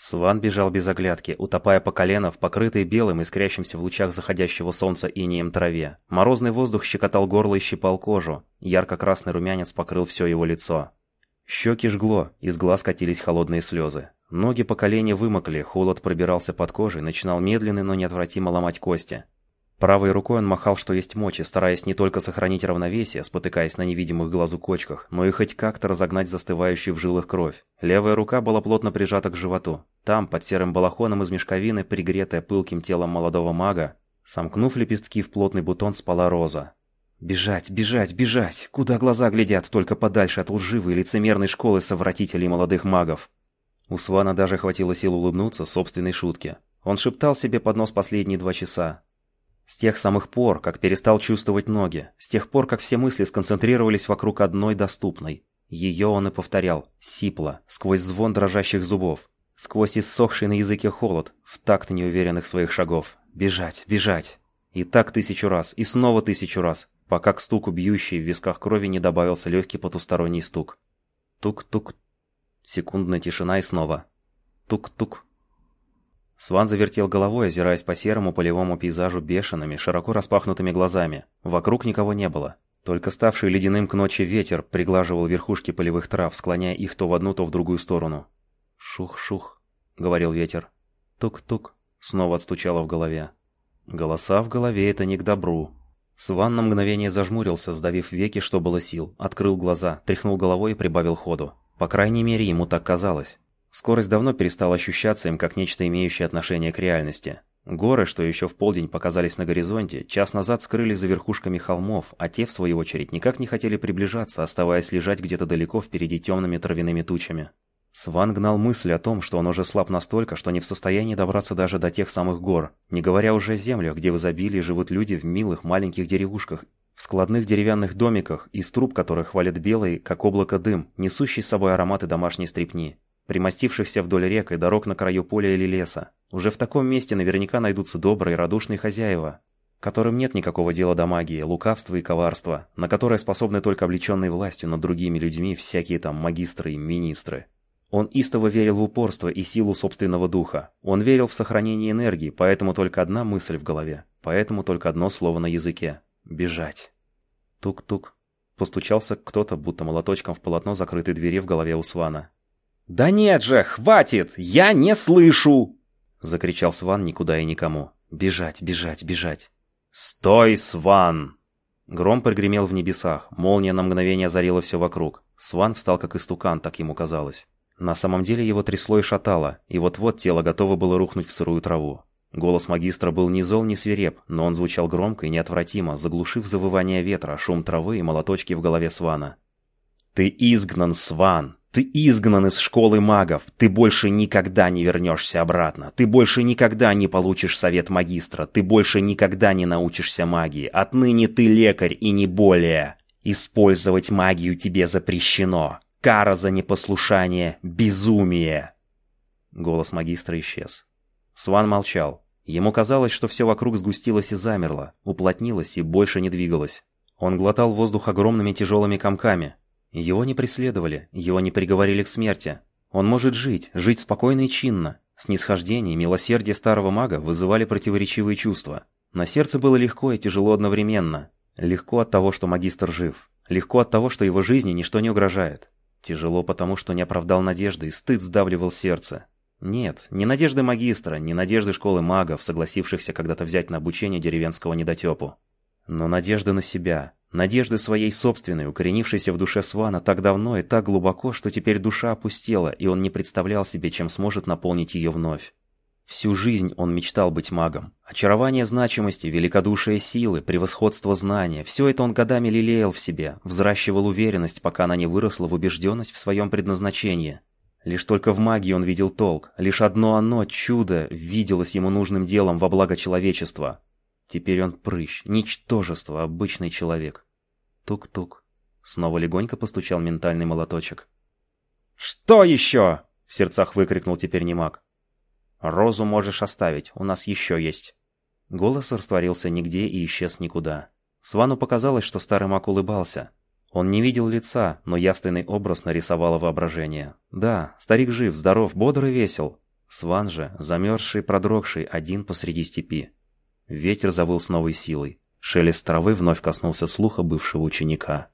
Сван бежал без оглядки, утопая по колено в покрытой белым, искрящимся в лучах заходящего солнца инеем траве. Морозный воздух щекотал горло и щипал кожу. Ярко-красный румянец покрыл все его лицо. Щеки жгло, из глаз катились холодные слезы. Ноги по колени вымокли, холод пробирался под кожей, начинал медленно, но неотвратимо ломать кости. Правой рукой он махал, что есть мочи, стараясь не только сохранить равновесие, спотыкаясь на невидимых глазу кочках, но и хоть как-то разогнать застывающую в жилах кровь. Левая рука была плотно прижата к животу. Там, под серым балахоном из мешковины, пригретая пылким телом молодого мага, сомкнув лепестки в плотный бутон, спала роза. Бежать, бежать, бежать! Куда глаза глядят, только подальше от лживой лицемерной школы совратителей молодых магов. У Свана даже хватило сил улыбнуться собственной шутке. Он шептал себе под нос последние два часа, с тех самых пор, как перестал чувствовать ноги, с тех пор, как все мысли сконцентрировались вокруг одной доступной. Ее он и повторял, сипло, сквозь звон дрожащих зубов, сквозь иссохший на языке холод, в такт неуверенных своих шагов. Бежать, бежать. И так тысячу раз, и снова тысячу раз, пока к стуку бьющей в висках крови не добавился легкий потусторонний стук. Тук-тук. Секундная тишина и снова. Тук-тук. Сван завертел головой, озираясь по серому полевому пейзажу бешеными, широко распахнутыми глазами. Вокруг никого не было. Только ставший ледяным к ночи ветер приглаживал верхушки полевых трав, склоняя их то в одну, то в другую сторону. «Шух-шух», — говорил ветер. «Тук-тук», — снова отстучало в голове. Голоса в голове — это не к добру. Сван на мгновение зажмурился, сдавив веки, что было сил, открыл глаза, тряхнул головой и прибавил ходу. По крайней мере, ему так казалось. Скорость давно перестала ощущаться им как нечто имеющее отношение к реальности. Горы, что еще в полдень показались на горизонте, час назад скрылись за верхушками холмов, а те, в свою очередь, никак не хотели приближаться, оставаясь лежать где-то далеко впереди темными травяными тучами. Сван гнал мысль о том, что он уже слаб настолько, что не в состоянии добраться даже до тех самых гор, не говоря уже о землях, где в изобилии живут люди в милых маленьких деревушках, в складных деревянных домиках, из труб которых валит белый, как облако дым, несущий с собой ароматы домашней стрепни примостившихся вдоль рек и дорог на краю поля или леса. Уже в таком месте наверняка найдутся добрые, радушные хозяева, которым нет никакого дела до магии, лукавства и коварства, на которое способны только облеченные властью над другими людьми всякие там магистры и министры. Он истово верил в упорство и силу собственного духа. Он верил в сохранение энергии, поэтому только одна мысль в голове, поэтому только одно слово на языке — бежать. Тук-тук. Постучался кто-то, будто молоточком в полотно закрытой двери в голове у Свана. «Да нет же, хватит! Я не слышу!» Закричал Сван никуда и никому. «Бежать, бежать, бежать!» «Стой, Сван!» Гром прогремел в небесах, молния на мгновение озарила все вокруг. Сван встал как истукан, так ему казалось. На самом деле его трясло и шатало, и вот-вот тело готово было рухнуть в сырую траву. Голос магистра был ни зол, ни свиреп, но он звучал громко и неотвратимо, заглушив завывание ветра, шум травы и молоточки в голове Свана. «Ты изгнан, Сван! Ты изгнан из школы магов. Ты больше никогда не вернешься обратно. Ты больше никогда не получишь совет магистра. Ты больше никогда не научишься магии. Отныне ты лекарь и не более. Использовать магию тебе запрещено. Кара за непослушание — безумие. Голос магистра исчез. Сван молчал. Ему казалось, что все вокруг сгустилось и замерло, уплотнилось и больше не двигалось. Он глотал воздух огромными тяжелыми комками, его не преследовали, его не приговорили к смерти. Он может жить, жить спокойно и чинно. Снисхождение и милосердие старого мага вызывали противоречивые чувства. На сердце было легко и тяжело одновременно. Легко от того, что магистр жив. Легко от того, что его жизни ничто не угрожает. Тяжело потому, что не оправдал надежды, и стыд сдавливал сердце. Нет, не надежды магистра, не надежды школы магов, согласившихся когда-то взять на обучение деревенского недотепу. Но надежда на себя, Надежды своей собственной, укоренившейся в душе Свана так давно и так глубоко, что теперь душа опустела, и он не представлял себе, чем сможет наполнить ее вновь. Всю жизнь он мечтал быть магом. Очарование значимости, великодушие силы, превосходство знания – все это он годами лелеял в себе, взращивал уверенность, пока она не выросла в убежденность в своем предназначении. Лишь только в магии он видел толк, лишь одно оно, чудо, виделось ему нужным делом во благо человечества. Теперь он прыщ, ничтожество, обычный человек. Тук-тук. Снова легонько постучал ментальный молоточек. «Что еще?» — в сердцах выкрикнул теперь немаг. «Розу можешь оставить, у нас еще есть». Голос растворился нигде и исчез никуда. Свану показалось, что старый маг улыбался. Он не видел лица, но явственный образ нарисовало воображение. Да, старик жив, здоров, бодр и весел. Сван же, замерзший, продрогший, один посреди степи. Ветер завыл с новой силой. Шелест травы вновь коснулся слуха бывшего ученика.